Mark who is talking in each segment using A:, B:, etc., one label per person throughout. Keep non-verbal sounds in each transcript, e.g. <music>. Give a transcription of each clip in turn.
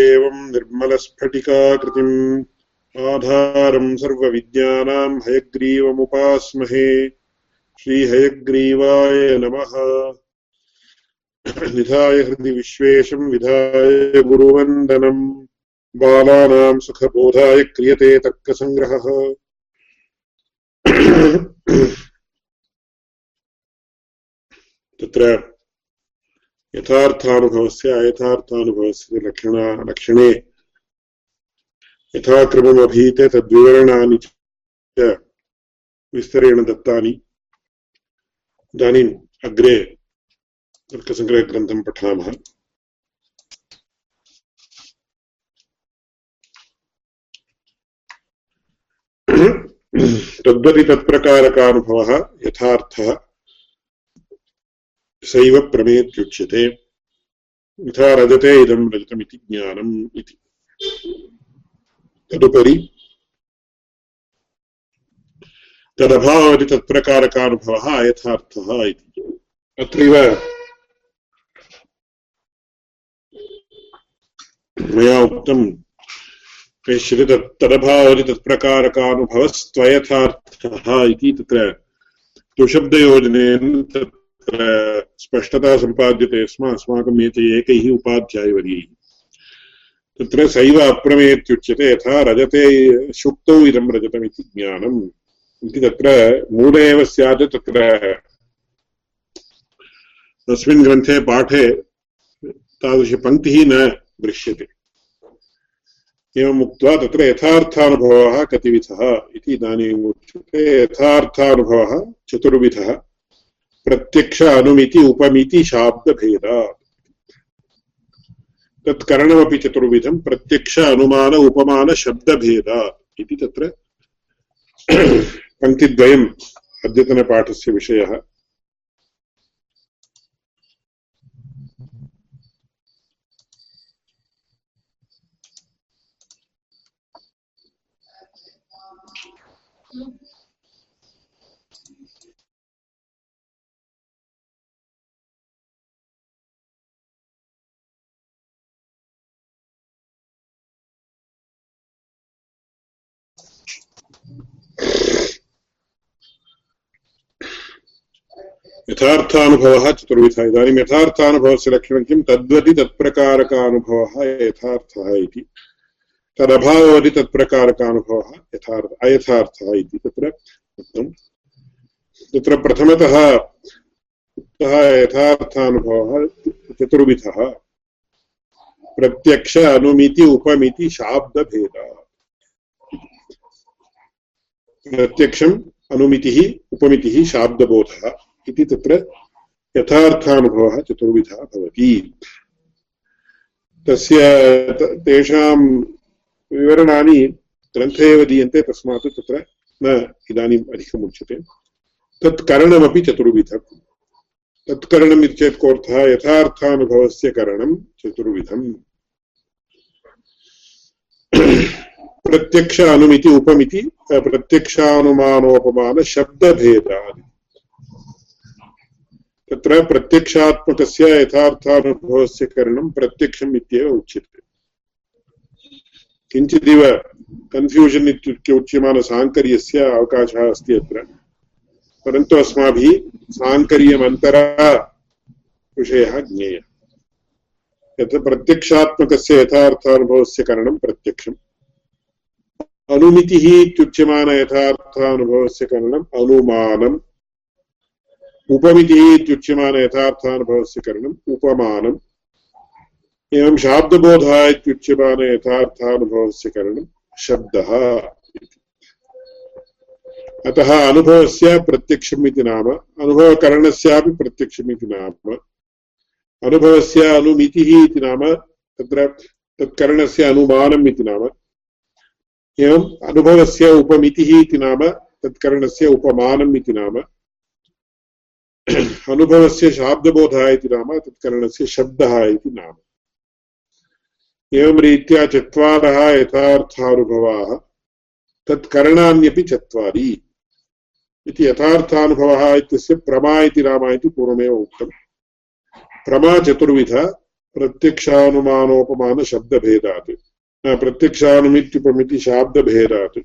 A: एवम् निर्मलस्फटिकाकृतिम् आधारम् सर्वविद्यानाम् हयग्रीवमुपास्महे। श्रीहयग्रीवाय नमः। निधाय हृदि विश्वेशम् विधाय गुरुवन्दनम्। बालानाम् सुखबोधाय क्रियते तर्कसङ्ग्रहः। तत्र यथार्थानुभवस्य अयथार्थानुभवस्य लक्षण, लक्षणे। यथाक्रममभीते तद्विवरणानि च, विस्तरेण दत्तानि। इदानीम् अग्रे तर्कसङ्ग्रहग्रन्थं पठामः। तद्वति तत्प्रकारकानुभवः, यथार्थः। सैव प्रमेत्युच्यते। यथा रजते इदं रजतमिति ज्ञानम् इति। तदुपरि तदभावति तत्प्रकारकानुभवः अयथार्थः इति। अत्रैव मया उक्तं कश्चित् तत् तदभावति तत्प्रकारकानुभवस्त्वयथार्थः इति तत्र तुशब्दयोजनेन तत्र स्पष्टता सम्पाद्यते स्म, अस्माकम् एते एकैः उपाध्यायवर्यैः। तत्र सैव अप्रमेत्युच्यते, यथा रजते, शुक्तौ इदं रजतमिति ज्ञानम्। इति तत्र मूले एव स्यात् तत्र। तस्मिन् ग्रन्थे पाठे तादृशपङ्क्तिः न दृश्यते। एवम् उक्त्वा तत्र यथार्थानुभवः कतिविधः इति इदानीम् उच्यते। यथार्थानुभवः चतुर्विधः। प्रत्यक्ष अनुमिति उपमिति शाब्दभेदात् तत्करणमपि चतुर्विधं प्रत्यक्ष अनुमान उपमान उपमानशब्दभेदात् इति तत्र <clears throat> पङ्क्तिद्वयम् अद्यतनपाठस्य विषयः। यथार्थानुभवः चतुर्विधः। इदानीं यथार्थानुभवस्य लक्षणं किं? तद्वति तत्प्रकारकानुभवः यथार्थः इति। तदभाववति तत्प्रकारकानुभवः यथार्थ अयथार्थः इति। तत्र उक्तम् तत्र प्रथमतः उक्तः यथार्थानुभवः चतुर्विधः। प्रत्यक्ष, अनुमिति, उपमिति, शाब्दभेदः। प्रत्यक्षम्, अनुमितिः, उपमितिः, शाब्दबोधः। इति तत्र यथार्थानुभवः चतुर्विधः भवति। तस्य तेषां विवरणानि ग्रन्थे एव दीयन्ते, तस्मात् तत्र न इदानीम् अधिकम् उच्यते। तत्करणमपि चतुर्विधम्। तत्करणम् इति चेत् कोऽर्थः? यथार्थानुभवस्य करणं चतुर्विधम्। प्रत्यक्ष अनुमिति उपमिति प्रत्यक्षानुमानोपमानशब्दभेदादि। तत्र प्रत्यक्षात्मकस्य यथार्थानुभवस्य करणं प्रत्यक्षम् इत्येव उच्यते। किञ्चिदिव कन्फ्यूषन् इत्युक्ते उच्यमानसाङ्कर्यस्य अवकाशः अस्ति अत्र। परन्तु अस्माभिः साङ्कर्यमन्तरा विषयः ज्ञेयः। यत् प्रत्यक्षात्मकस्य यथार्थानुभवस्य करणं प्रत्यक्षम्। अनुमितिः इत्युच्यमान यथार्थानुभवस्य करणम् अनुमानम्। उपमितिः इत्युच्यमान यथार्थानुभवस्य करणम् उपमानम्। एवं शाब्दबोधः इत्युच्यमान यथार्थानुभवस्य करणं शब्दः अतः अनुभवस्य प्रत्यक्षम् इति नाम, अनुभवकरणस्यापि प्रत्यक्षम् इति नाम। अनुभवस्य अनुमितिः इति नाम, तत्र तत्करणस्य अनुमानम् इति नाम। एवम् अनुभवस्य उपमितिः इति नाम, तत्करणस्य उपमानम् इति नाम। <clears throat> अनुभवस्य शाब्दबोधः इति नाम, तत्करणस्य शब्दः इति नाम। एवं रीत्या चत्वारः यथार्थानुभवाः, तत्करणान्यपि चत्वारि इति यथार्थानुभवः इत्यस्य प्रमा इति नाम इति पूर्वमेव उक्तम् प्रमा चतुर्विध, प्रत्यक्षानुमानोपमानशब्दभेदात् प्रत्यक्षानुमित्युपमिति शाब्दभेदात्।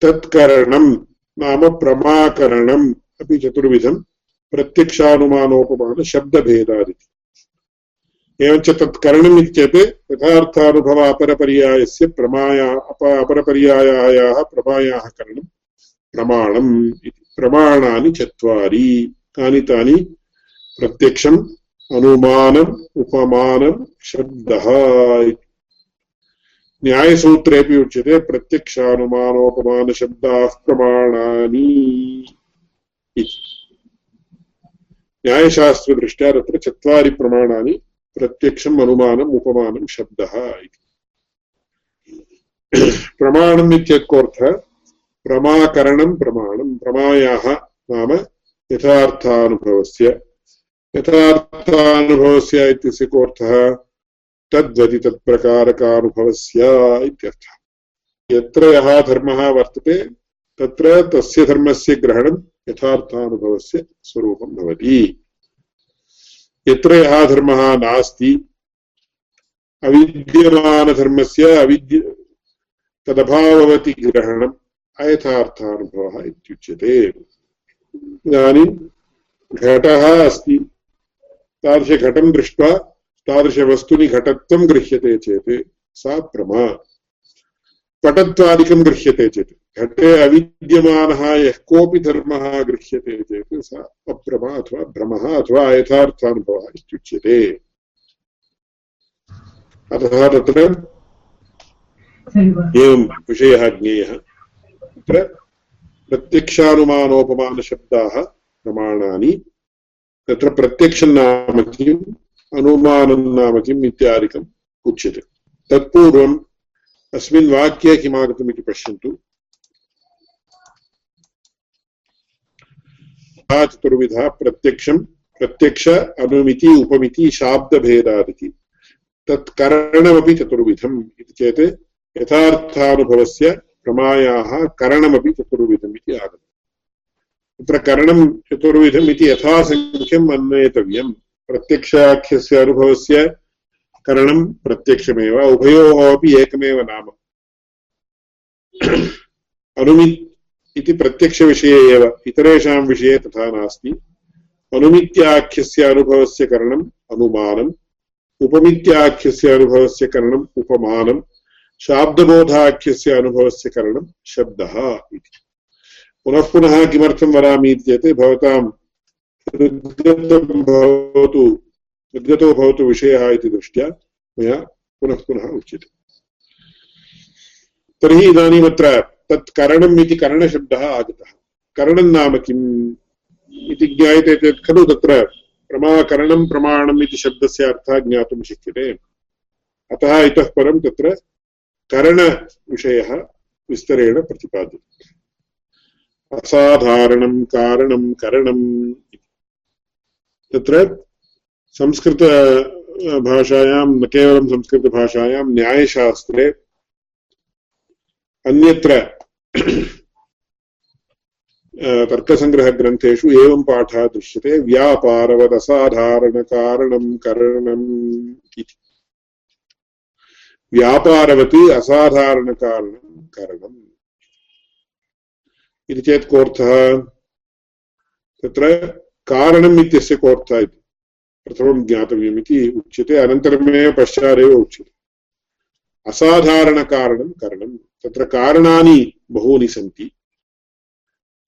A: तत्करणं नाम प्रमाकरणम्। अपि चतुर्विधं प्रत्यक्षानुमानोपमानशब्दभेदादिति एवञ्च तत् करणम् इत्येत् यथार्थानुभव अपरपर्यायस्य प्रमाया अप अपरपर्यायायाः प्रमायाः करणं प्रमाणम् इति। प्रमाणानि चत्वारि। कानि तानि प्रत्यक्षम्, अनुमानम् उपमानं शब्दः न्यायसूत्रेपि उच्यते प्रत्यक्षानुमानोपमानशब्दाः प्रमाणानि। न्यायशास्त्रदृष्ट्या तत्र चत्वारि प्रमाणानि प्रत्यक्षम्, अनुमानम् उपमानं शब्दः इति। प्रमाणम् इत्यकोऽर्थः प्रमाकरणं प्रमाणं प्रमायाः नाम यथार्थानुभवस्य। यथार्थानुभवस्य इत्यस्य कोऽर्थः? तद्वति तत्प्रकारकानुभवस्य इत्यर्थः। यत्र यः धर्मः वर्तते, तत्र तस्य धर्मस्य ग्रहणं यथार्थानुभवस्य स्वरूपं भवति। यत्र यः धर्मः नास्ति। अविद्यमानधर्मस्य अविद्य तदभाववति ग्रहणम् अयथार्थानुभवः इत्युच्यते। इदानीं घटः अस्ति। तादृशघटं दृष्ट्वा तादृशवस्तुनि घटत्वं गृह्यते चेत् सा प्रमा। पटत्वादिकं गृह्यते चेत्। घटे अविद्यमानः यः कोऽपि धर्मः गृह्यते चेत् सा अप्रमा अथवा भ्रमः अथवा यथार्थानुभवः इत्युच्यते। अतः तत्र एवं विषयः ज्ञेयः। तत्र प्रत्यक्षानुमानोपमानशब्दाः प्रमाणानि तत्र प्रत्यक्षं नाम किम् अनुमानं नाम किम् इत्यादिकम् उच्यते। तत्पूर्वम् अस्मिन् वाक्ये किमागतमिति पश्यन्तु। चतुर्विधः प्रत्यक्षं प्रत्यक्ष, अनुमिति, उपमिति, शाब्दभेदादिति। तत् करणमपि चतुर्विधम् इति चेत् यथार्थानुभवस्य प्रमायाः करणमपि चतुर्विधम् इति आगतम् तत्र करणं चतुर्विधम् इति यथासङ्ख्यम् अन्वेतव्यम्। प्रत्यक्षाख्यस्य अनुभवस्य करणं प्रत्यक्षमेव, उभयोः अपि एकमेव नाम। अनुमि इति प्रत्यक्षविषये एव, इतरेषां विषये तथा नास्ति। अनुमित्याख्यस्य अनुभवस्य करणम् अनुमानम्, उपमित्याख्यस्य अनुभवस्य करणम् उपमानम्, शाब्दबोधाख्यस्य अनुभवस्य करणं शब्दः इति। पुनः पुनः किमर्थं वदामि चेत्, भवतां हृद्गतं भवतु, हृद्गतो भवतु विषयः इति दृष्ट्या मया पुनः पुनः उच्यते तर्हि इदानीमत्र तत् करणम् इति करणशब्दः आगतः। करणं नाम किम्? इति ज्ञायते चेत् खलु तत्र प्रमाकरणं इति शब्दस्य अर्थः ज्ञातुं शक्यते। अतः इतः परं तत्र करणविषयः विस्तरेण असाधारणं कारणं करणम् तत्र संस्कृतभाषायां न केवलं संस्कृतभाषायां, न्यायशास्त्रे अन्यत्र तर्कसङ्ग्रहग्रन्थेषु एवं पाठः दृश्यते। व्यापारवदसाधारणकारणं करणम् इति। व्यापारवत् असाधारणकारणं करणम् इति। चेत् कोऽर्थः? तत्र कारणम् इत्यस्य कोऽर्थः इति। प्रथमं ज्ञातव्यम् इति उच्यते, अनन्तरमेव पश्चादेव उच्यते। असाधारणकारणं करणं तत्र कारणानि बहूनि सन्ति।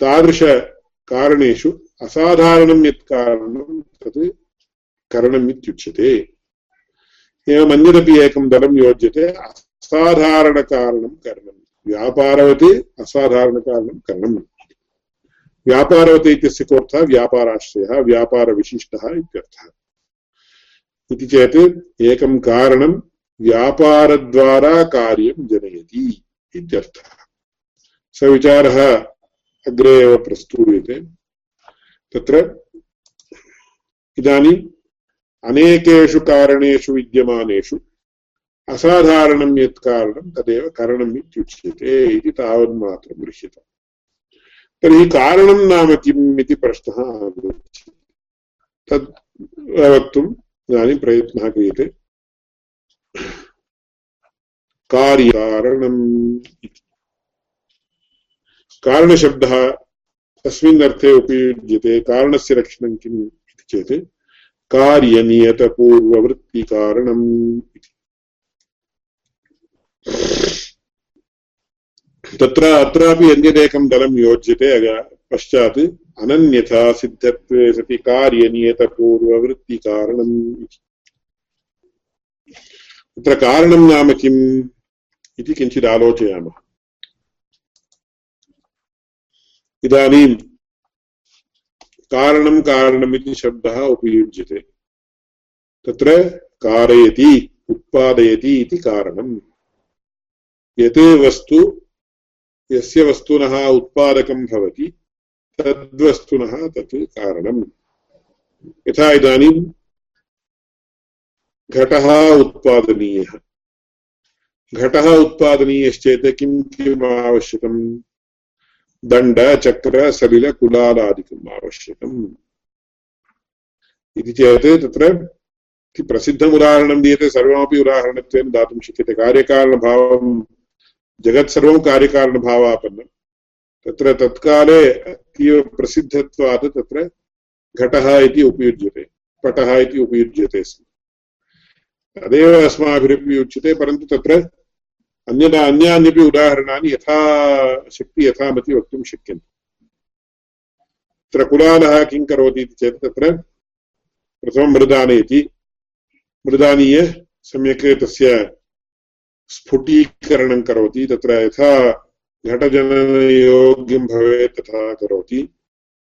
A: तादृशकारणेषु असाधारणं यत् कारणं तत् करणम् इत्युच्यते। एवम् एकं दलं योज्यते, असाधारणकारणं करणं। व्यापारवत् असाधारणकारणं करणम्। व्यापारवत् इत्यस्य कोऽर्थः? व्यापाराश्रयः, व्यापारविशिष्टः इत्यर्थः। इति चेत् एकं कारणं व्यापारद्वारा कार्यं जनयति इत्यर्थः। स विचारः अग्रे एव प्रस्तूयते। तत्र इदानीम् अनेकेषु कारणेषु विद्यमानेषु असाधारणं यत् कारणं तदेव करणम् इत्युच्यते इति तावन्मात्रं गृह्यते तर्हि कारणं नाम किम् इति प्रश्नः आगच्छति। तद् वक्तुं इदानीं प्रयत्नः क्रियते। कार्यकारणम् कारणशब्दः तस्मिन् अर्थे उपयुज्यते, कारणस्य लक्षणं किम् इति चेत्, कार्यनियतपूर्ववृत्तिकारणम् तत्र अत्रापि अन्यदेकं दलं योज्यते पश्चात् अनन्यथा सिद्धत्वे सति कार्यनियतपूर्ववृत्तिकारणम् तत्र कारणं नाम किम् इति इदानीं कारणं कारणमिति शब्दः उपयुज्यते। तत्र कारयति, उत्पादयति इति कारणम्। यत् वस्तु, यस्य वस्तुनः उत्पादकं भवति, तद्वस्तुनः तत् कारणम्। यथा इदानीं घटः उत्पादनीयः। घटः उत्पादनीयश्चेत् किं किम् आवश्यकम् दण्ड, चक्र सलिल कुलालादिकम् आवश्यकम्। इति चेत् तत्र प्रसिद्धम् उदाहरणं दीयते, सर्वमपि उदाहरणत्वेन दातुं शक्यते। कार्यकारणभावं जगत् सर्वं कार्यकारणभावापन्नं। तत्र तत्काले अतीव तत्र घटः इति उपयुज्यते, पटः इति उपयुज्यते। स्म तदेव अस्माभिरपि उच्यते परन्तु तत्र अन्यदा अन्यान्यपि उदाहरणानि यथा शक्ति यथामति वक्तुं शक्यन्ते। तत्र कुलालः किं करोति इति चेत् तत्र प्रथमं मृदानयति। मृदानीय सम्यक् तस्य स्फुटीकरणं करोति, तत्र यथा घटजनयोग्यं भवेत् तथा करोति।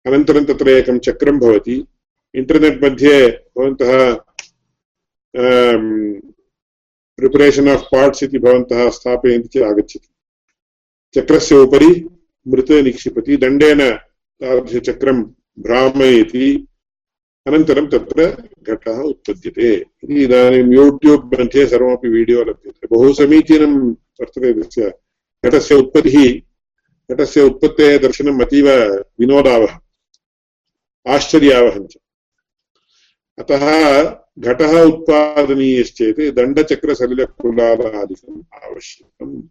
A: अनन्तरं तत्र एकं चक्रं भवति। इण्टर्नेट् मध्ये भवन्तः प्रिपरेशन् आफ् पार्ट्स् इति भवन्तः स्थापयन्ति चेत् आगच्छति। चक्रस्य उपरि मृत् निक्षिपति, दण्डेन तादृशचक्रं भ्रामयति। अनन्तरं तत्र घटः उत्पद्यते। इति इदानीं यूट्यूब् मध्ये सर्वमपि वीडियो लभ्यते। बहु समीचीनं वर्तते तस्य घटस्य उत्पत्तिः। घटस्य उत्पत्तेः दर्शनम् अतीव विनोदावह आश्चर्यावहञ्च अतः घटः उत्पादनीयश्चेत् दण्डचक्रसलिलकुलालादिकम् आवश्यकम्।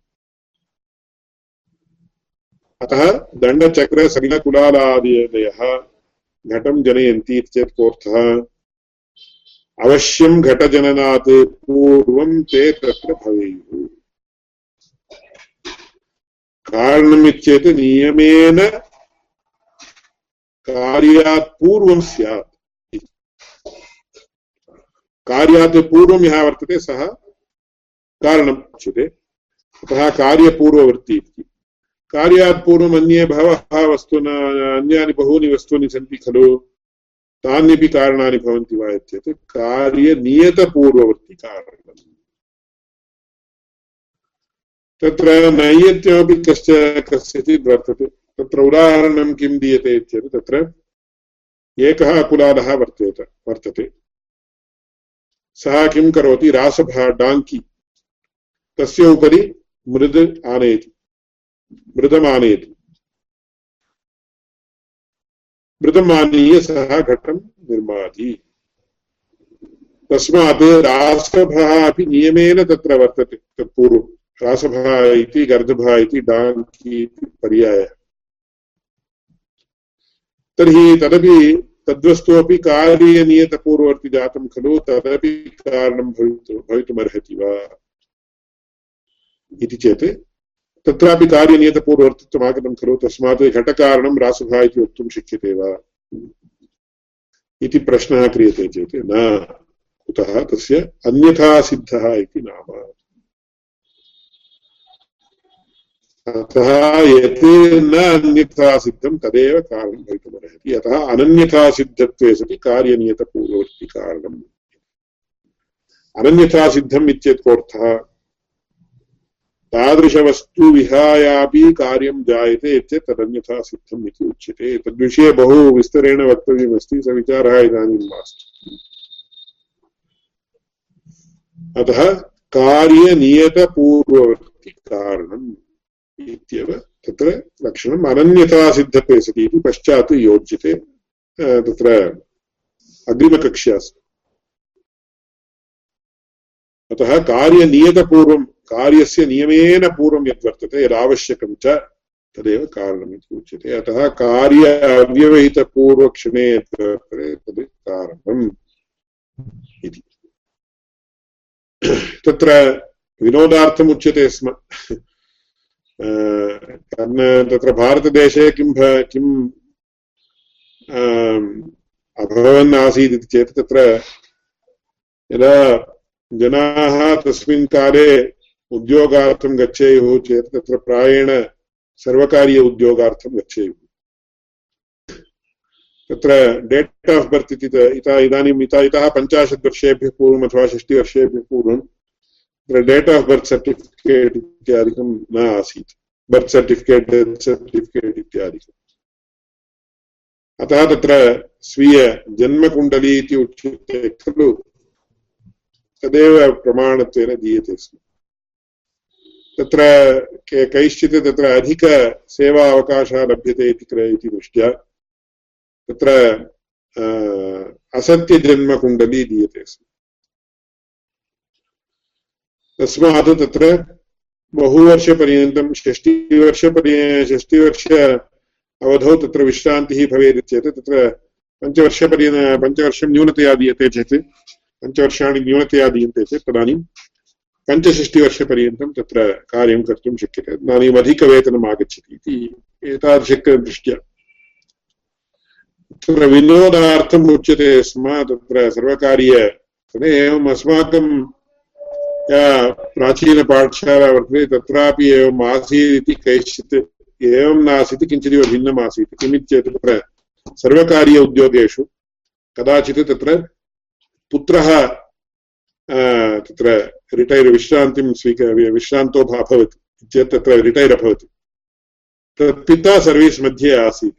A: अतः दण्डचक्रसलिलकुलालादयः घटं जनयन्ति इति चेत् कोऽर्थः? अवश्यं घटजननात् पूर्वं ते तत्र भवेयुः। कारणमित्येत् नियमेन कार्यात् पूर्वं स्यात्। कार्यात् पूर्वं यः वर्तते सः। कारणम् उच्यते। अतः कार्यपूर्ववर्ती इति। कार्यात् पूर्वम् अन्ये बहवः वस्तून अन्यानि बहूनि वस्तूनि सन्ति खलु। तान्यपि कारणानि भवन्ति वा चेत् कार्यनियतपूर्ववर्तिकारणम् तत्र नैयत्यमपि कश्च कस्यचित् वर्तते। तत्र उदाहरणं किं दीयते चेत् तत्र एकः कुलालः वर्तेत वर्तते। सः किं करोति? रासभा डाङ्की तस्य उपरि मृद् आनयति। मृदमानयति मृदमानीय सः घटं निर्माति। तस्मात् रासभः अपि नियमेन तत्र वर्तते। रासभः इति, गर्दभः इति इति पर्यायः। तर्हि तदपि तद्वस्तु अपि कार्यनियतपूर्ववर्ति जातं खलु, तदपि कारणं भवितु भवितुमर्हति वा? इति चेत् तत्रापि कार्यनियतपूर्ववर्तित्वम् आगतं खलु, तस्मात् घटकारणं रासुभा इति वक्तुं शक्यते वा? इति प्रश्नः क्रियते चेत् न। कुतः? तस्य अन्यथा सिद्धः इति नाम। अतः यत् न अन्यथा सिद्धं तदेव कारणं भवितुमर्हति। अतः अनन्यथा सिद्धत्वे सति कार्यनियतपूर्ववर्ति कारणम्। अनन्यथा सिद्धम् इत्येतकोऽर्थः, तादृशवस्तु विहायापि कार्यं जायते चेत् तदन्यथा सिद्धम् इति उच्यते। तद्विषये बहु विस्तरेण वक्तव्यमस्ति, स विचारः इदानीं मास्तु। अतः कार्यनियतपूर्ववर्तिकारणम् इत्येव तत्र लक्षणम् अनन्यथा सिद्धते सति इति पश्चात् योज्यते तत्र अग्रिमकक्ष्यासु। अतः कार्यनियतपूर्वं, कार्यस्य नियमेन पूर्वं यद्वर्तते, यदावश्यकं च तदेव कारणमिति उच्यते। अतः कार्य अव्यवहितपूर्वक्षणे तद् कारणम् इति। तत्र विनोदार्थम् उच्यते स्म। तत्र भारतदेशे किं किम् अभवन् आसीत् इति चेत् तत्र यदा जनाः तस्मिन् काले उद्योगार्थं गच्छेयुः चेत् तत्र प्रायेण सर्वकारीय उद्योगार्थं गच्छेयुः। तत्र डेट् आफ् बर्त् इति इतः इदानीम् इतः इतः पञ्चाशत् वर्षेभ्यः पूर्वम् अथवा षष्टिवर्षेभ्यः पूर्वं तत्र डेट् आफ् बर्त् सर्टिफिकेट् इत्यादिकं न आसीत्। बर्त् सर्टिफिकेट् डेत् सर्टिफिकेट् इत्यादिकम्। अतः तत्र स्वीयजन्मकुण्डली इति उच्यते खलु। तदेव प्रमाणत्वेन दीयते स्म। तत्र कैश्चित् तत्र अधिकसेवा अवकाशः लभ्यते इति इति दृष्ट्या तत्र असत्यजन्मकुण्डली दीयते स्म। तस्मात् तत्र बहुवर्षपर्यन्तं षष्टिवर्षपर्य षष्टिवर्ष अवधौ तत्र विश्रान्तिः भवेत् चेत् तत्र पञ्चवर्षपर्यन्त, पञ्चवर्षं न्यूनतया दीयते चेत्, पञ्चवर्षाणि न्यूनतया दीयन्ते चेत् तदानीं पञ्चषष्टिवर्षपर्यन्तं तत्र कार्यं कर्तुं शक्यते। इदानीम् अधिकवेतनम् आगच्छति इति एतादृशदृष्ट्या तत्र विनोदार्थम् उच्यते स्म, तत्र सर्वकारीय एवम् अस्माकं प्राचीनपाठशाला वर्तते तत्रापि एवम् आसीत् इति कैश्चित् एवं नासीत् किञ्चिदिव भिन्नम् आसीत् किमित्येत् तत्र सर्वकारीय उद्योगेषु कदाचित् तत्र पुत्रः तत्र रिटैर् विश्रान्तिं स्वीक विश्रान्तो अभवत् चेत् तत्र रिटैर् अभवत् पिता सर्वीस् मध्ये आसीत्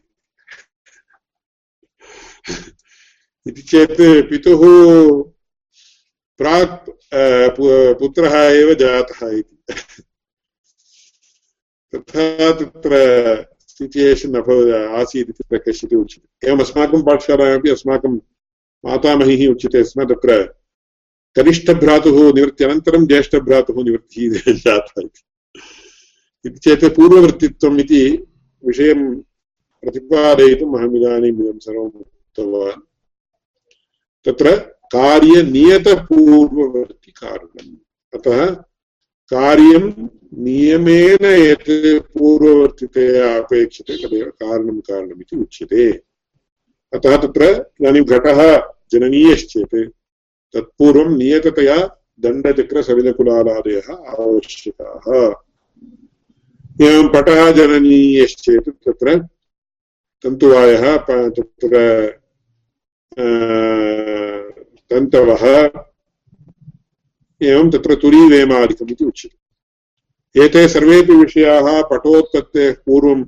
A: इति चेत् पितुः प्राक् पुत्रः एव जातः इति। तथा तत्र सिचुयेशन् अभवत्, आसीत् इति तत्र कश्चित् उच्यते। एवम् अस्माकं पाठशालायामपि अस्माकं मातामहिः उच्यते स्म, तत्र कनिष्ठभ्रातुः निवृत्त्यनन्तरं ज्येष्ठभ्रातुः निवृत्तिः <laughs> जाता इति चेत् पूर्ववृत्तित्वम् इति विषयं प्रतिपादयितुम् अहम् इदानीम् इदं सर्वम् उक्तवान्। तत्र कार्यनियतपूर्ववर्तिकारणम्। अतः कार्यं नियमेन यत् पूर्ववर्तितया अपेक्षते तदेव कारणं कारणमिति उच्यते। अतः तत्र इदानीं घटः जननीयश्चेत्। तत्पूर्वं नियततया दण्डचक्रसलिलकुलालादयः आवश्यकाः। एवं पटः जननीयश्चेत् तत्र तन्तुवायः तत्र तन्तवः एवं तत्र तुरीवेमादिकम् इति उच्यते। एते सर्वेपि विषयाः पटोत्पत्तेः पूर्वं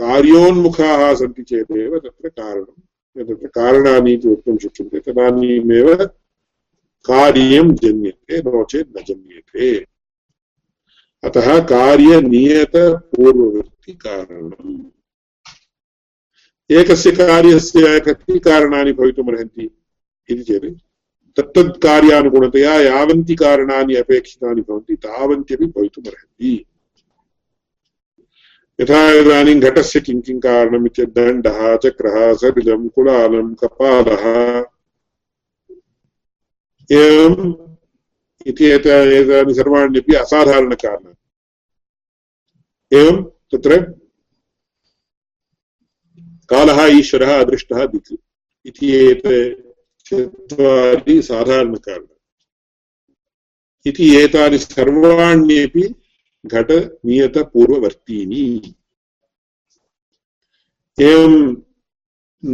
A: कार्योन्मुखाः सन्ति चेदेव तत्र कारणं तत्र कारणानि इति वक्तुं शक्यन्ते तदानीमेव कार्यं जन्यते, नो चेत् न जन्यते। अतः कार्यनियतपूर्ववृत्तिकारणम्। एकस्य कार्यस्य कति कारणानि भवितुमर्हन्ति इति चेत् तत्तत् कार्यानुगुणतया यावन्ति कारणानि अपेक्षितानि भवन्ति, तावन्त्यपि भवितुमर्हन्ति। यथा इदानीं घटस्य किं किं कारणम् इत्युक्ते दण्डः चक्रः सलिलं कुलालं, कपालः। एवम् इति एतानि सर्वाण्यपि असाधारणकारणानि एवं तत्र कालः, ईश्वरः, अदृष्टः, दिक् इति एते चत्वारि साधारणकारणम् इति एतानि सर्वाण्यपि घटनियतपूर्ववर्तीनि एवं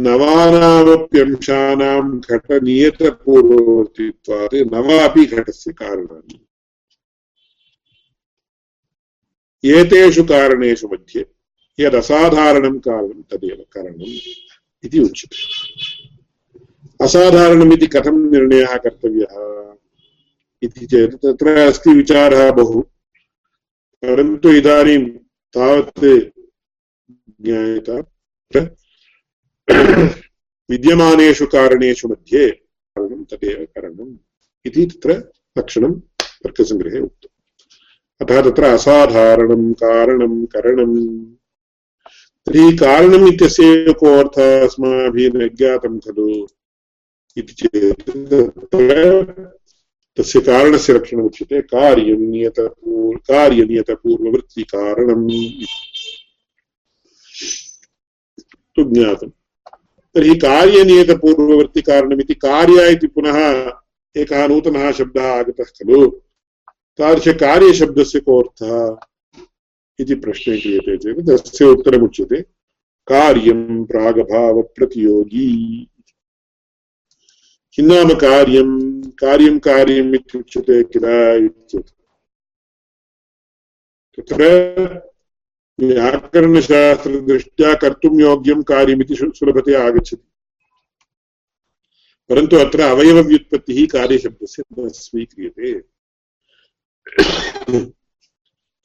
A: नवानामप्यंशानां घटनियतपूर्ववर्तित्वात् नव अपि घटस्य कारणानि एतेषु कारणेषु मध्ये यदसाधारणं कारणं तदेव कारणम् इति उच्यते। असाधारणमिति कथं निर्णयः कर्तव्यः? इति चेत् तत्र अस्ति विचारः बहु। परन्तु इदानीं तावत् ज्ञायत <coughs> विद्यमानेषु कारणेषु मध्ये कारणं तदेव कारणम् इति तत्र लक्षणं तर्कसङ्ग्रहे उक्तम् अतः तत्र असाधारणं, कारणं, करणं। तर्हि कारणम् इत्यस्य को अर्थः अस्माभिः न ज्ञातं खलु। इति चेत् तस्य कारणस्य लक्षणमुच्यते कार्यं नियत कार्यनियतपूर्ववृत्तिकारणम्। तु ज्ञातम्। तर्हि कार्यनियतपूर्ववर्तिकारणमिति कार्य इति पुनः एकः नूतनः शब्दः आगतः खलु। तादृशकार्यशब्दस्य कोऽर्थः इति प्रश्ने क्रियते चेत् तस्य उत्तरमुच्यते। कार्यं प्रागभावप्रतियोगी। नाम कार्यं कार्यं कार्यम् इत्युच्यते किल तत्र व्याकरणशास्त्रदृष्ट्या कर्तुं योग्यं कार्यमिति सुलभतया आगच्छति। परन्तु अत्र अवयवव्युत्पत्तिः कार्यशब्दस्य न स्वीक्रियते।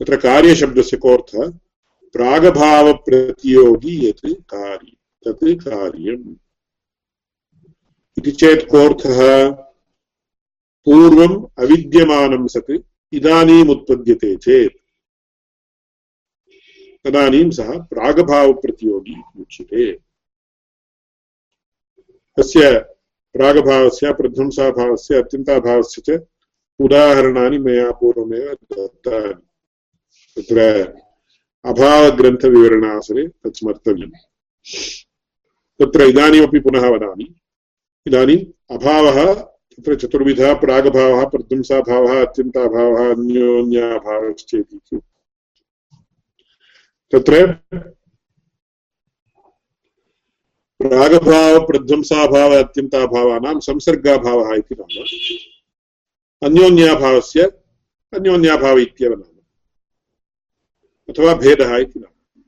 A: तत्र कार्यशब्दस्य कोऽर्थः? प्रागभावप्रतियोगी यत् कार्यं, तत् कार्यम्। इति चेत् कोऽर्थः पूर्वम् अविद्यमानं सत् इदानीम् उत्पद्यते चेत्। तदानीं सः प्रागभावप्रतियोगी उच्यते। तस्य प्रागभावस्य, प्रध्वंसाभावस्य, अत्यन्ताभावस्य च उदाहरणानि मया पूर्वमेव दत्तानि। तत्र अभावग्रन्थविवरणावसरे तत् स्मर्तव्यम्। तत्र इदानीमपि पुनः वदामि। इदानीम् अभावः, तत्र चतुर्विधः, प्रागभावः प्रध्वंसाभावः अत्यन्ताभावः अन्योन्याभावश्चेति तत्र प्रागभावप्रध्वंसाभाव अत्यन्ताभावानां संसर्गाभावः इति नाम। अन्योन्याभावस्य, अन्योन्याभाव इत्येव नाम। अथवा भेदः इति नाम।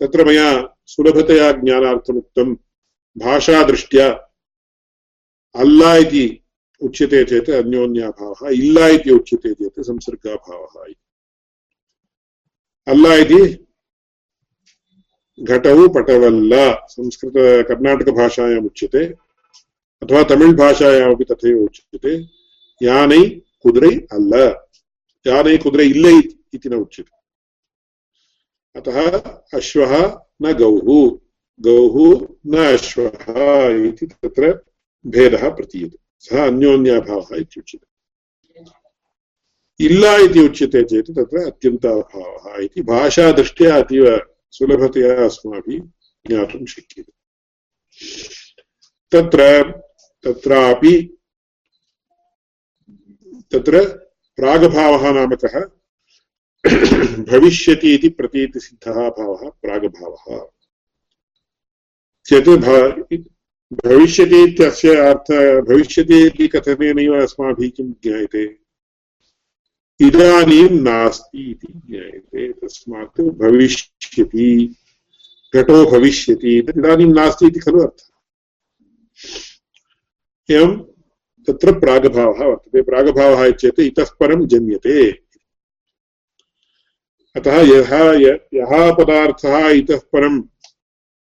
A: तत्र मया सुलभतया ज्ञानार्थमुक्तं भाषादृष्ट्या अल्ला इति उच्यते चेत् अन्योन्याभावः इल्ला इति उच्यते चेत् संसर्गाभावः इति अल्ल इति घटौ पटवल्ल संस्कृतकर्णाटकभाषायाम् उच्यते अथवा तमिळ्भाषायामपि तथैव उच्यते यानै कुदिरै अल्ल यानै कुदिरै इल्लै इति न उच्यते अतः अश्वः न गौः गौः न अश्वः इति तत्र भेदः प्रतीयते। सः अन्योन्याभावः इत्युच्यते इल्ला इति उच्यते चेत् तत्र अतीव सुलभतया अस्माभिः ज्ञातुं शक्यते। तत्र, तत्रापि तत्र प्रागभावः नाम कः? भविष्यति इति प्रतीतिसिद्धः भावः, प्रागभावः। चेत् भविष्यति इत्यस्य अर्थः, भविष्यति इति कथनेनैव अस्माभिः किं ज्ञायते? इदानीं नास्ति इति ज्ञायते, तस्मात् भविष्यति, घटो भविष्यति, इदानीं नास्ति इति खलु अर्थः। एवं तत्र प्रागभावः वर्तते। प्रागभावः चेत् इतः परं जन्यते। अतः यः यः पदार्थः इतः परं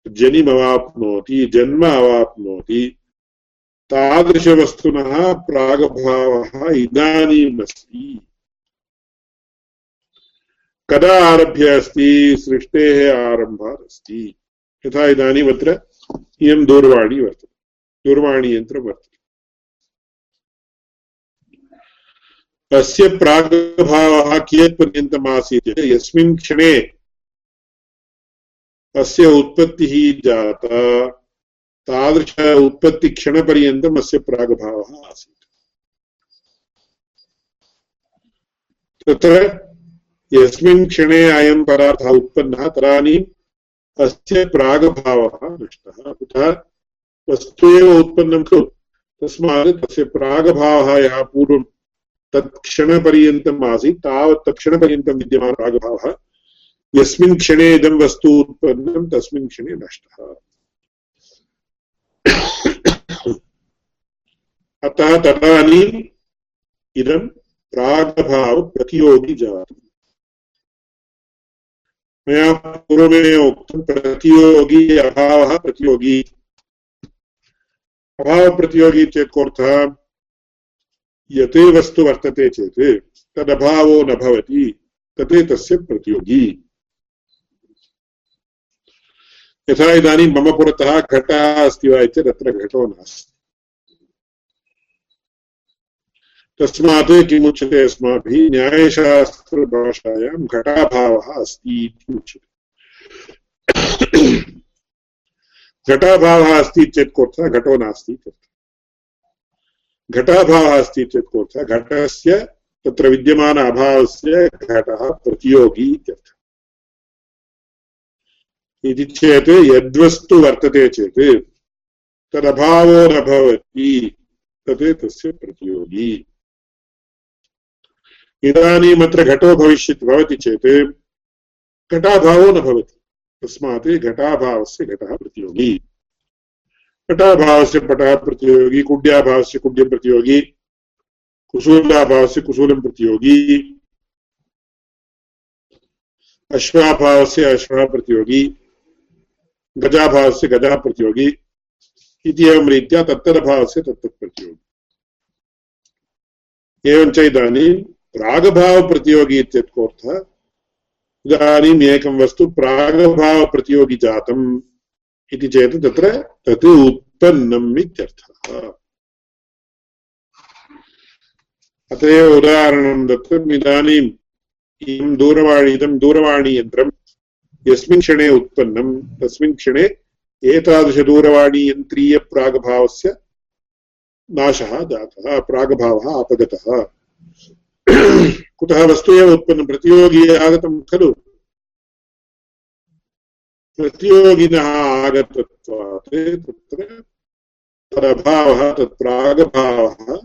A: जनिमवाप्नोति जन्म अवाप्नोति तादृशवस्तुनः प्रागभावः इदानीम् अस्ति कदा आरभ्य अस्ति? सृष्टेः आरम्भात् अस्ति यथा इदानीम् अत्र इयं दूरवाणी वर्तते। दूरवाणीयन्त्रं वर्तते। अस्य प्रागभावः कियत्पर्यन्तम् आसीत् यस्मिन् क्षणे अस्य उत्पत्तिः जाता। तादृश उत्पत्तिक्षणपर्यन्तम् अस्य प्रागभावः आसीत्। तत्र यस्मिन् क्षणे अयं पदार्थः उत्पन्नः, तदानीम् अस्य प्रागभावः नष्टः। कुतः वस्तु एव उत्पन्नं खलु। तस्मात् तस्य प्रागभावः यः पूर्वं तत् क्षणपर्यन्तम् आसीत्, तावत् तत्क्षणपर्यन्तं विद्यमानः प्रागभावः यस्मिन् क्षणे इदं वस्तु उत्पन्नं, तस्मिन् क्षणे नष्टः। अतः तदानीम् इदं प्रागभावप्रतियोगी जातम्। मया पूर्वमेव उक्तं प्रतियोगी अभावः प्रतियोगी। अभावप्रतियोगी चेत् कोऽर्थः? यत् वस्तु वर्तते चेत् तदभावो न भवति तत् तस्य प्रतियोगी। यथा इदानीं मम पुरतः घटः अस्ति वा इति तत्र घटो नास्ति। तस्मात् किमुच्यते अस्माभिः न्यायशास्त्रभाषायां घटाभावः अस्ति इति उच्यते। घटाभावः अस्ति चेत् कोऽर्थः? घटो नास्ति घटाभावः अस्ति चेत् कोऽर्थः? घटस्य तत्र विद्यमान अभावस्य घटः प्रतियोगी इत्यर्थः। इति चेत् यद्वस्तु वर्तते चेत् तदभावो न भवति। तत् तस्य प्रतियोगी। इदानीमत्र घटो भविष्यति, भवति चेत् घटाभावो न भवति। तस्मात् घटाभावस्य घटः प्रतियोगी। घटाभावस्य पटः प्रतियोगी, कुड्याभावस्य कुड्यं प्रतियोगी, कुशूलाभावस्य कुशूलं प्रतियोगी, अश्वाभावस्य अश्वः प्रतियोगी। गजाभावस्य गजः प्रतियोगी। इति एवं रीत्या तत्तदभावस्य तत्तत् प्रतियोगी। एवञ्च इदानीं प्रागभावप्रतियोगी इत्यत् कोऽर्थः? इदानीम् एकं वस्तु प्रागभावप्रतियोगि जातम् इति चेत् तत्र तत् उत्पन्नम् इत्यर्थः। अत एव उदाहरणं दत्तम् इदानीम् इदं दूरवाणी इदं दूरवाणीयन्त्रं यस्मिन् क्षणे उत्पन्नं तस्मिन् क्षणे एतादृशदूरवाणीयन्त्रीयप्रागभावस्य नाशः जातः, प्रागभावः अपगतः कुतः वस्तु एव उत्पन्नं? प्रतियोगी आगतं खलु। प्रतियोगिनः आगतत्वात्, तत्र तदभावः तत्प्रागभावः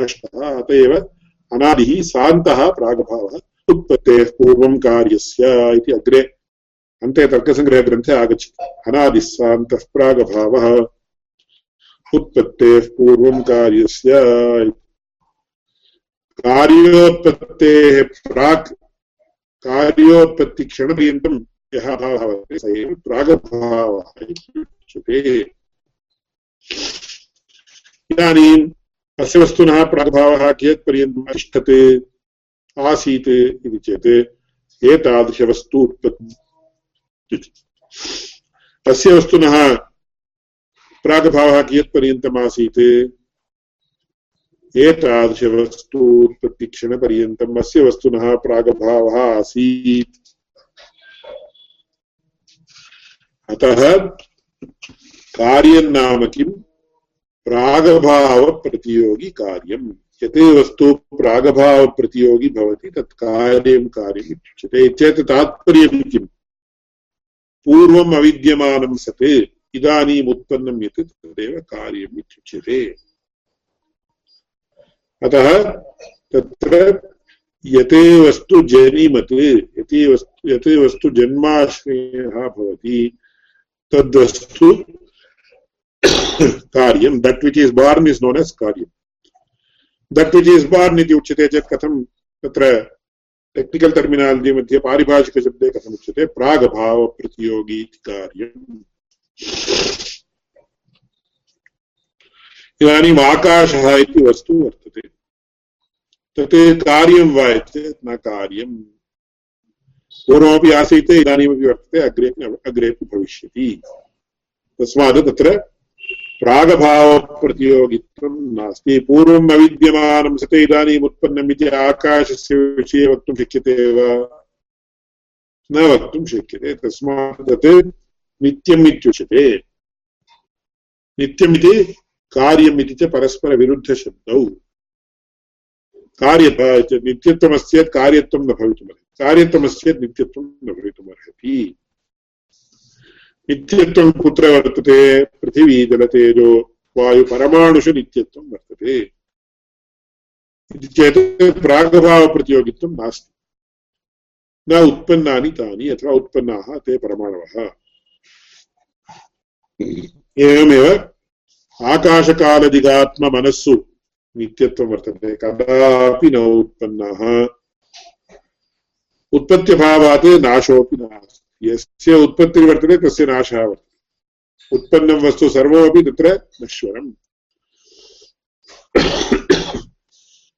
A: नष्टः, अत एव अनादिः सान्तः प्रागभावः उत्पत्तेः पूर्वं कार्यस्य इति अग्रे अन्ते तर्कसङ्ग्रहग्रन्थे आगच्छति अनादिः सान्तः प्रागभावः उत्पत्तेः पूर्वं कार्यस्य कार्योत्पत्तेः प्राक् कार्योत्पत्तिक्षणपर्यन्तं यः भावः वर्तते स एव प्रागभावः इदानीम् अस्य वस्तुनः प्रागभावः कियत्पर्यन्तम् आसीत् इति चेत् एतादृशवस्तु उत्पत्ति। तस्य वस्तुनः प्रागभावः कियत्पर्यन्तम् आसीत् एतादृशवस्तु उत्पत्तिक्षणपर्यन्तम् अस्य वस्तुनः प्रागभावः आसीत्। अतः कार्यं नाम किम् प्रागभावप्रतियोगि कार्यम् यत् वस्तु प्रागभावप्रतियोगी भवति, तत् कार्यं कार्यम् इत्युच्यते चेत् तात्पर्यं किम्? पूर्वम् अविद्यमानं सत्, इदानीम् उत्पन्नं यत्, तदेव कार्यम् इत्युच्यते अतः तत्र यते वस्तु जनिमत्, यते वस्तु यते वस्तु जन्माश्रयः भवति, तद्वस्तु <coughs> कार्यं that which is born is known as कार्यं दट् विच् इस् बार्न् इति उच्यते चेत् कथं तत्र टेक्निकल् टर्मिनालजि मध्ये पारिभाषिकशब्दे कथम् उच्यते प्रागभावप्रतियोगी इति कार्यम् इदानीम् आकाशः इति वस्तु वर्तते। तत् कार्यं वा चेत् न कार्यम्। पूर्वमपि आसीत्, इदानीमपि वर्तते अग्रेपि अग्रेपि भविष्यति। तस्मात् तत्र प्रागभावप्रतियोगित्वं नास्ति। पूर्वम् अविद्यमानं सत्, इदानीम् उत्पन्नम् आकाशस्य विषये वक्तुं शक्यते वा न वक्तुं शक्यते। तस्मात् तत् नित्यम् इत्युच्यते। नित्यमिति कार्यम् इति च परस्परविरुद्धशब्दौ। कार्य नित्यत्वमस्ति कार्यत्वं न भवितुमर्हति। कार्यत्वमस्ति नित्यत्वं न भवितुमर्हति। नित्यत्वं कुत्र वर्तते? पृथिवी जलतेजो वायुपरमाणुषु नित्यत्वं वर्तते। इति चेत् प्रागभावप्रतियोगित्वं नास्ति। न उत्पन्नानि तानि अथवा उत्पन्नाः ते परमाणवः। एवमेव आकाशकालदिगात्ममनस्सु नित्यत्वं वर्तते। कदापि न उत्पन्नाः। उत्पत्त्यभावात् नाशोऽपि नास्ति। यस्य उत्पत्तिर्वर्तते, तस्य नाशः वर्तते। उत्पन्नं वस्तु सर्वमपि तत्र नश्वरम्।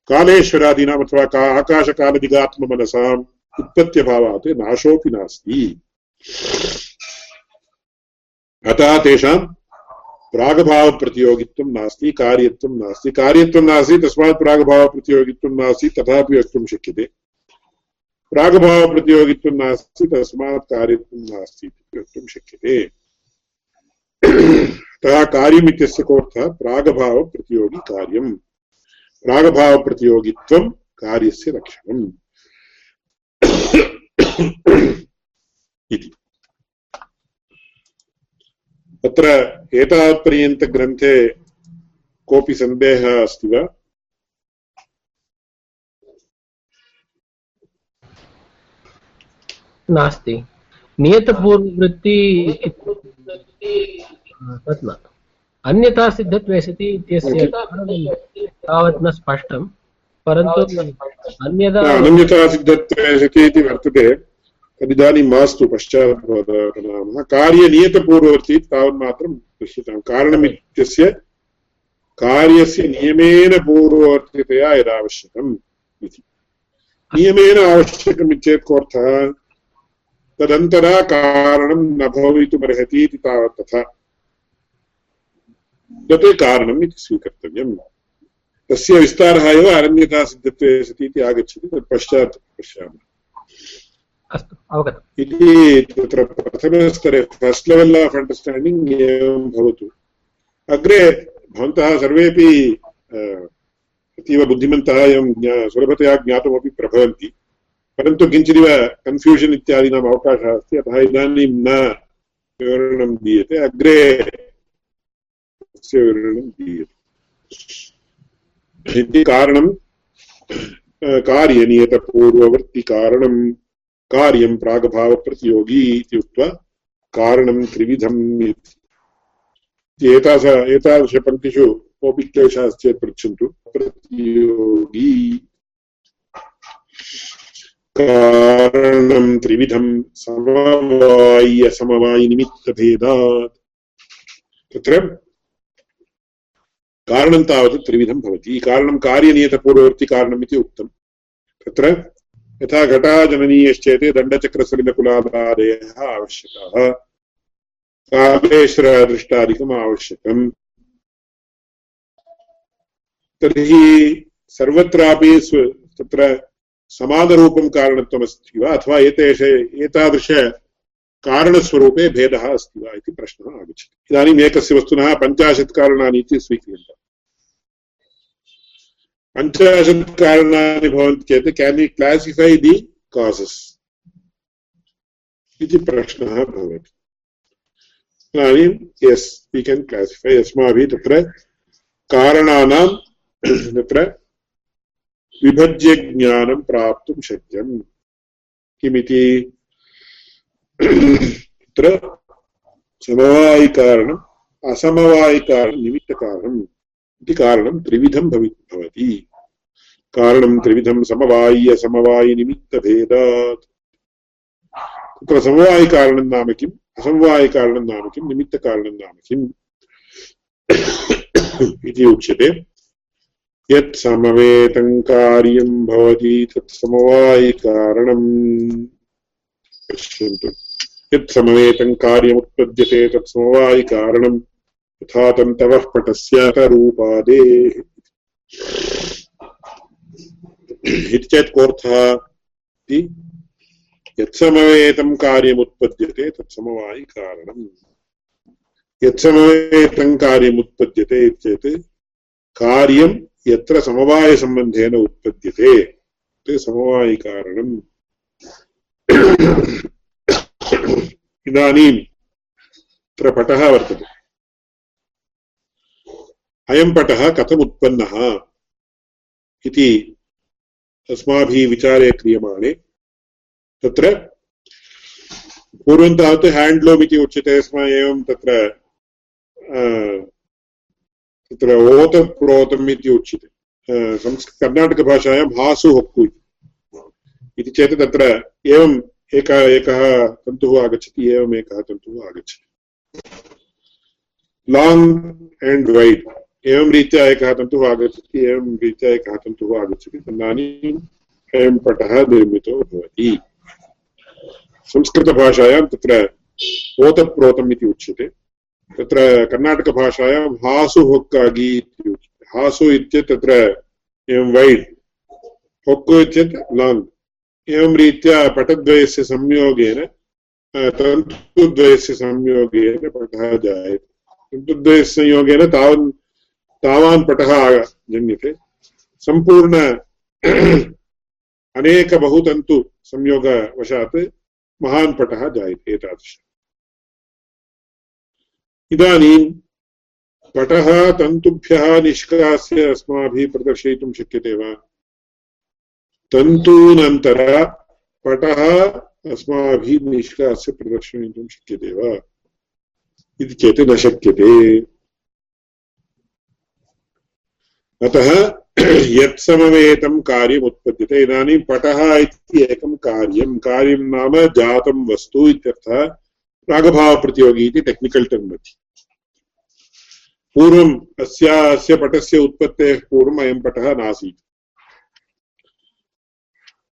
A: कालेश्वरादीनाम् अथवा का आकाशकालदिगात्ममनसाम् उत्पत्त्यभावात् नाशोऽपि नास्ति। अतः तेषां प्रागभावप्रतियोगित्वं नास्ति, कार्यत्वं नास्ति। कार्यत्वं नास्ति, तस्मात् प्रागभावप्रतियोगित्वं नास्ति, तथापि वक्तुं शक्यते। प्रागभावप्रतियोगित्वं नास्ति, तस्मात् कार्यत्वं नास्ति इति वक्तुं शक्यते। अतः कार्यम् इत्यस्य कोऽर्थः? प्रागभावप्रतियोगि कार्यम्। प्रागभावप्रतियोगित्वं कार्यस्य लक्षणम्। इति। अत्र एतावत्पर्यन्तग्रन्थे कोऽपि सन्देहः अस्ति वा?
B: नास्ति। नियतपूर्ववृत्ति तत् न। अन्यथा सिद्धत्वे सति इत्यस्य तावत् न स्पष्टं परन्तु अन्यथा
A: अन्यथा सिद्धत्वे सति इति वर्तते। तदिदानीं मास्तु पश्चात् वदामः। कार्यनियतपूर्ववर्ती तावन्मात्रं दृश्यतां कारणम् इत्यस्य कार्यस्य नियमेन पूर्ववर्तितया यदावश्यकम् इति। नियमेन आवश्यकम् चेत् कोऽर्थः तदन्तरा कारणं न भवितुमर्हति इति तावत् तथा। तत् कारणम् इति स्वीकर्तव्यम् तस्य विस्तारः एव अरण्यता सिद्धत्वे सति इति आगच्छति तत् पश्चात् पश्यामः। इति तत्र प्रथमस्तरे फस्ट् लेवल् आफ् अण्डर्स्टाण्डिङ्ग् एवं भवतु। अग्रे भवन्तः सर्वेपि अतीव बुद्धिमन्तः एवं सुलभतया ज्ञातुमपि प्रभवन्ति। परन्तु किञ्चिदिव कन्फ्यूषन् इत्यादीनाम् अवकाशः अस्ति, अतः इदानीं न विवरणं दीयते, अग्रे तस्य विवरणं दीयते। इति कारणं कार्यनियतपूर्ववर्तिकारणं, कार्यं प्रागभावप्रतियोगी इति उक्त्वा कारणं त्रिविधम् एतादृश एतादृशपङ्क्तिषु कोऽपि क्लेशः अस्ति चेत् पृच्छन्तु। प्रतियोगी। कारणं त्रिविधं समवाय्यसमवायिनिमित्तभेदात् तत्र कारणं तावत् त्रिविधं भवति। कारणं कार्यनियतपूर्ववर्तिकारणम् इति उक्तं। तत्र यथा घटः जननीयश्चेत् दण्डचक्रसलिलकुलादादयः आवश्यकाः कालेश्वरदृष्टादिकम् आवश्यकम्। तर्हि सर्वत्रापि तत्र समानरूपं कारणत्वमस्ति वा? अथवा एतेष एतादृशकारणस्वरूपे भेदः अस्ति वा इति प्रश्नः आगच्छति। इदानीम् एकस्य वस्तुनः पञ्चाशत् कारणानि इति स्वीक्रियन्ते। पञ्चाशत् कारणानि भवन्ति चेत् केन् यु क्लासिफै दि कासस् इति प्रश्नः भवति। इदानीं यस् वि केन् क्लासिफै अस्माभिः तत्र कारणानां, तत्र विभज्य ज्ञानं प्राप्तुं शक्यम्। किमिति? तत्र समवायिकारणम् असमवायिकारणं निमित्तकारणम् इति कारणं त्रिविधं भवि, भवति। कारणं त्रिविधं समवाय्यसमवायिनिमित्तभेदात् तत्र समवायिकारणं नाम किम्? असमवायिकारणं नाम किम्? निमित्तकारणं नाम किम्? इति उच्यते। यत् समवेतं कार्यं भवति, तत् समवायिकारणम् पश्यन्तु। यत् समवेतं कार्यमुत्पद्यते, तत् समवायिकारणम् यथा तन्तवः पटस्य रूपादेः। इति चेत् कोऽर्थः इति? यत्समवेतं कार्यमुत्पद्यते, तत् समवायिकारणम् यत्समवेतं कार्यमुत्पद्यते चेत् कार्यं यत्र समवायसम्बन्धेन उत्पद्यते। ते समवायिकारणम्। इदानीं तत्र पटः वर्तते। अयं पटः कथमुत्पन्नः इति अस्माभिः विचारे क्रियमाणे। तत्र पूर्वं तावत् हेण्ड्लूम् इति उच्यते स्म, एवं तत्र तत्र ओतप्रोतम् इति उच्यते। संस्कृ कर्णाटकभाषायां हासु हक्कु इति। चेत् तत्र एवम् एकः एकः तन्तुः आगच्छति एवम् एकः तन्तुः आगच्छति। लाङ्ग् एण्ड् वैड् एवं रीत्या एकः तन्तुः आगच्छति, एवं रीत्या एकः तन्तुः आगच्छति। तदानीम् अयं पटः निर्मितो भवति। संस्कृतभाषायां तत्र ओतप्रोतम् इति उच्यते। तत्र कर्णाटकभाषायां हासु होक्कागि इति उच्यते हासु इत्येतत् तत्र एवं वैड् होक्कु इत्येतत् लाङ्ग् एवं रीत्या पटद्वयस्य संयोगेन तन्तुद्वयस्य संयोगेन पटः जायते। तन्तुद्वयस्य संयोगेन तावन्, तावान् पटः जन्यते। सम्पूर्ण अनेकबहुतन्तु संयोगवशात् महान् पटः जायते एतादृश इदानीं पटः तन्तुभ्यः निष्कास्य अस्माभिः प्रदर्शयितुं शक्यते वा? तन्तूनन्तर पटः अस्माभिः निष्कास्य प्रदर्शयितुं शक्यते वा? इति चेत् न शक्यते। अतः यत् समवेतं कार्यम् उत्पद्यते। इदानीं पटः इति एकं कार्यं। कार्यं नाम जातं वस्तु इत्यर्थः रागभावप्रतियोगी इति टेक्निकल् टर्म् मध्ये। पूर्वम् अस्या पटस्य उत्पत्तेः पूर्वम् अयं पटः नासीत्।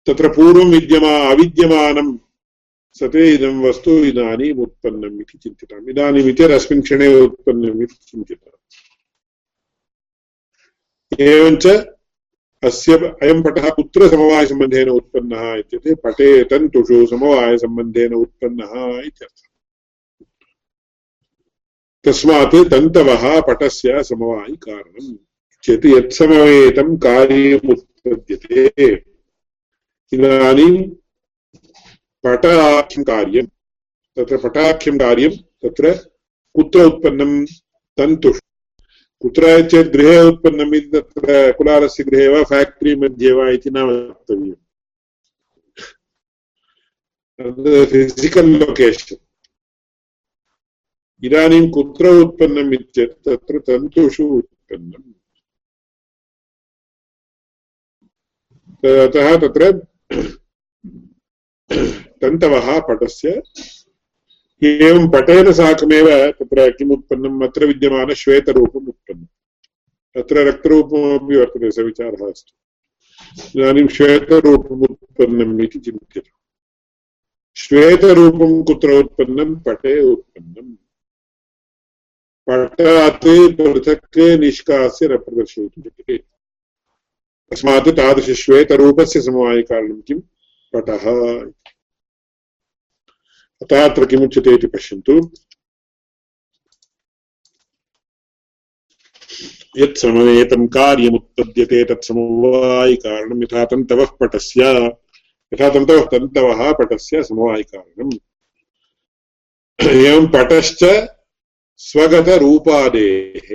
A: तत्र पूर्वं विद्यमा, अविद्यमानं सते इदं वस्तु इदानीम् उत्पन्नम् इति चिन्तितम्। इदानीमिति अस्मिन् क्षणे उत्पन्नम् इति चिन्तितम्। एवञ्च अस्य अयं पटः कुत्र समवायसम्बन्धेन उत्पन्नः इत्युक्ते पटे तन्तुषु समवायसम्बन्धेन उत्पन्नः इत्यर्थः। तस्मात् तन्तवः पटस्य समवायिकारणम् चेत् यत्समवेतं कार्यमुत्पद्यते। इदानीं पटाख्यं कार्यं, तत्र पटाख्यं कार्यं, तत्र कुत्र उत्पन्नं तन्तुषु कुत्र चेत् गृहे उत्पन्नम् इति तत्र कुलालस्य गृहे वा फेक्ट्री मध्ये वा इति न वक्तव्यम्। फिसिकल् लोकेशन् इदानीं कुत्र उत्पन्नम् इत्येतत् तत्र तन्तुषु उत्पन्नम् अतः तत्र तन्तवः पटस्य एवं पटेन साकमेव तत्र किम् उत्पन्नम् अत्र विद्यमानश्वेतरूपम् उत्पन्नम् अत्र रक्तरूपमपि वर्तते स विचारः अस्ति इदानीं श्वेतरूपम् उत्पन्नम् इति चिन्त्यते श्वेतरूपं कुत्र उत्पन्नं पटे उत्पन्नम् पटात् पृथक् निष्कास्य न प्रदर्शयितुं शक्यते तस्मात् तादृशश्वेतरूपस्य समवायकारणं किं? पटः अतः अत्र किमुच्यते इति पश्यन्तु। यत् कार्यमुत्पद्यते तत् यथा तन्तवः पटस्य यथा तन्तवः तन्तवः पटस्य समवायिकारणम् एवं पटश्च स्वगतरूपादेः।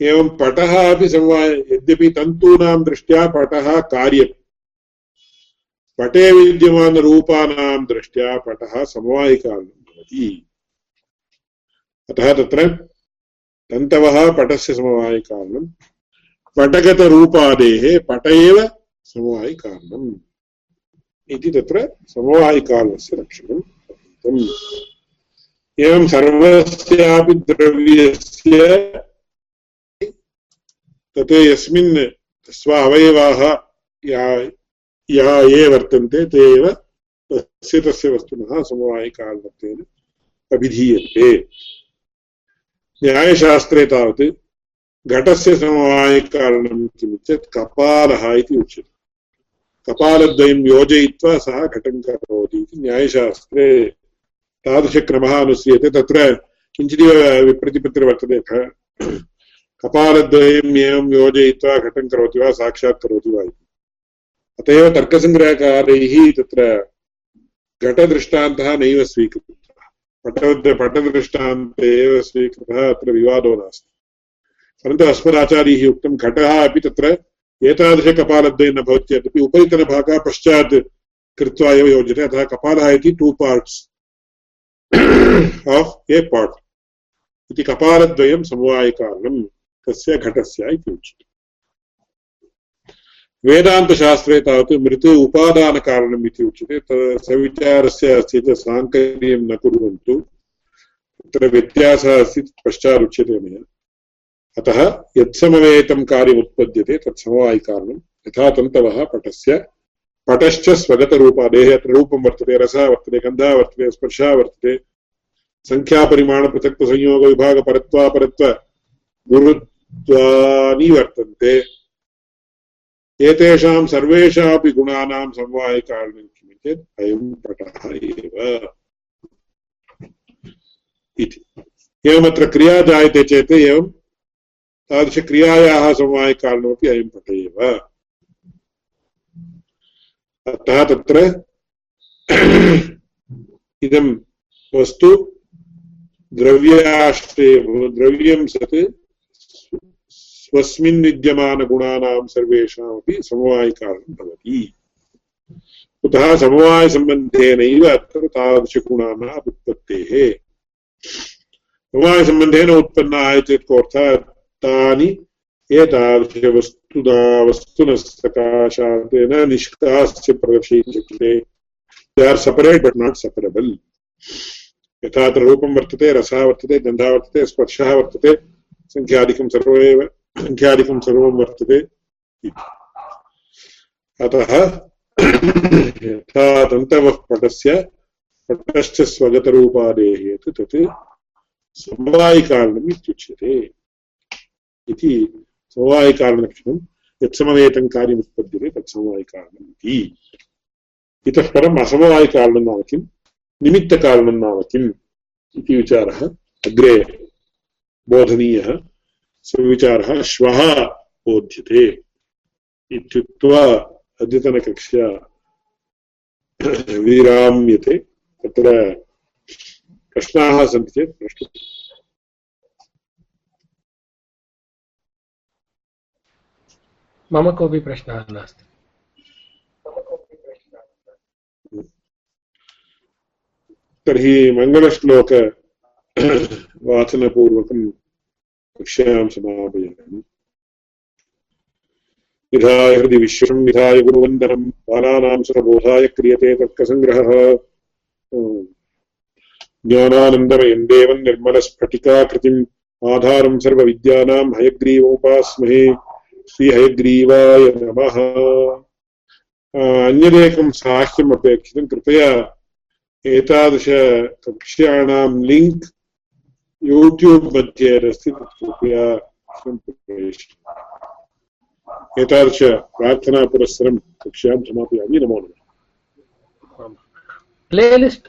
A: एवं पटः अपि समवाय यद्यपि तन्तूनां दृष्ट्या पटः कार्यम्। पटे विद्यमानरूपाणां दृष्ट्या पटः समवायिकारणं भवति। अतः तत्र तन्तवः पटस्य समवायिकारणं पटगतरूपादेः पट एव समवायिकारणम् इति तत्र समवायिकारणस्य लक्षणं एवं सर्वस्यापि द्रव्यस्य तत् यस्मिन् स्व अवयवाः या या ये वर्तन्ते, ते एव तस्य तस्य वस्तुनः समवायिकारणत्वेन अभिधीयन्ते। न्यायशास्त्रे तावत् घटस्य समवायिकारणं किम् चेत् कपालः इति उच्यते। कपालद्वयं योजयित्वा सः घटं करोति इति न्यायशास्त्रे तादृशक्रमः अनुस्रियते तत्र किञ्चिदिव विप्रतिपत्तिः वर्तते कपालद्वयम् एवं योजयित्वा घटं करोति वा, साक्षात् करोति वा इति। अत एव तर्कसङ्ग्रहकारैः तत्र घटदृष्टान्तः नैव स्वीकृतः। पट पटदृष्टान्ते एव स्वीकृतः, अत्र विवादो नास्ति। परन्तु अस्मदाचार्यैः उक्तं घटः अपि तत्र एतादृशकपालद्वयं न भवति चेदपि उपरितनभागः पश्चात् कृत्वा एव योज्यते, अतः कपालः इति two parts of a part इति कपालद्वयं समवायकारणं तस्य घटस्य इति उच्यते वेदान्तशास्त्रे तावत् मृत् उपादानकारणम् इति उच्यते सविचारस्य अस्ति चेत् साङ्कर्यं न कुर्वन्तु तत्र व्यत्यासः अस्ति पश्चात् उच्यते मया अतः यत्समवेतं कार्यमुत्पद्यते तत्समवायिकारणं यथा तन्तवः पटस्य पटश्च स्वगतरूपादेः अत्र रूपं वर्तते रसः वर्तते गन्धः वर्तते स्पर्शः वर्तते गुरुत्वानि वर्तन्ते एतेषां सर्वेषामपि गुणानां समवायिकारणं किमिति चेत् अयं पटः एव। इति। एवमत्र क्रिया जायते चेत् एवं तादृशक्रियायाः समवायकारणमपि अयं पट एव। अतः तत्र इदं वस्तु द्रव्याष्टे द्रव्यं सत् स्वस्मिन् विद्यमानगुणानां सर्वेषामपि समवायिकारणं भवति। कुतः समवायसम्बन्धेनैव अत्र तादृशगुणानाम् उत्पत्तेः। समवायसम्बन्धेन उत्पन्नाः चेत् कोऽर्थः तानि एतादृशवस्तुना वस्तुनः निष्कास्य प्रदर्शयितुं शक्यते they are separate but not separable यथा अत्र रूपं वर्तते रसः वर्तते गन्धः वर्तते स्पर्शः वर्तते सङ्ख्यादिकं सर्वमेव सङ्ख्यादिकं सर्वं वर्तते अतः यथा तन्तवः पटस्य पटश्च स्वगतरूपादेः यत् तत् समवायिकारणम् इत्युच्यते इति समवायिकारणलक्षणं यत्समवेतं कार्यमुत्पद्यते तत्समवायिकारणम् इति इतः परम् असमवायिकारणं नाम किम्? निमित्तकारणं नाम किम्? इति विचारः अग्रे बोधनीयः। सविचारः श्वः बोध्यते इत्युक्त्वा अद्यतनकक्षा विराम्यते। तत्र प्रश्नाः सन्ति चेत् प्रष्टुं
B: मम कोऽपि प्रश्नः नास्ति।
A: तर्हि मङ्गलश्लोक वाचनपूर्वकं कक्ष्यां समापयामि। विधाय हृदि विश्वं विधाय गुरुवन्दनं बालानां सुरबोधाय क्रियते तर्कसङ्ग्रहः। ज्ञानानन्दमयं देवं निर्मलस्फटिकाकृतिम् आधारं सर्वविद्यानां हयग्रीवमुपास्महे श्रीहयग्रीवाय नमः। अन्यदेकं साह्यम् अपेक्षितं कृपया एतादृशकक्ष्याणां लिङ्क् यूट्यूब् मध्ये अस्ति तत् कृपया एतादृशप्रार्थनापुरस्सरं कक्ष्यां समापयामि नमो नमः
B: प्लेलिस्ट्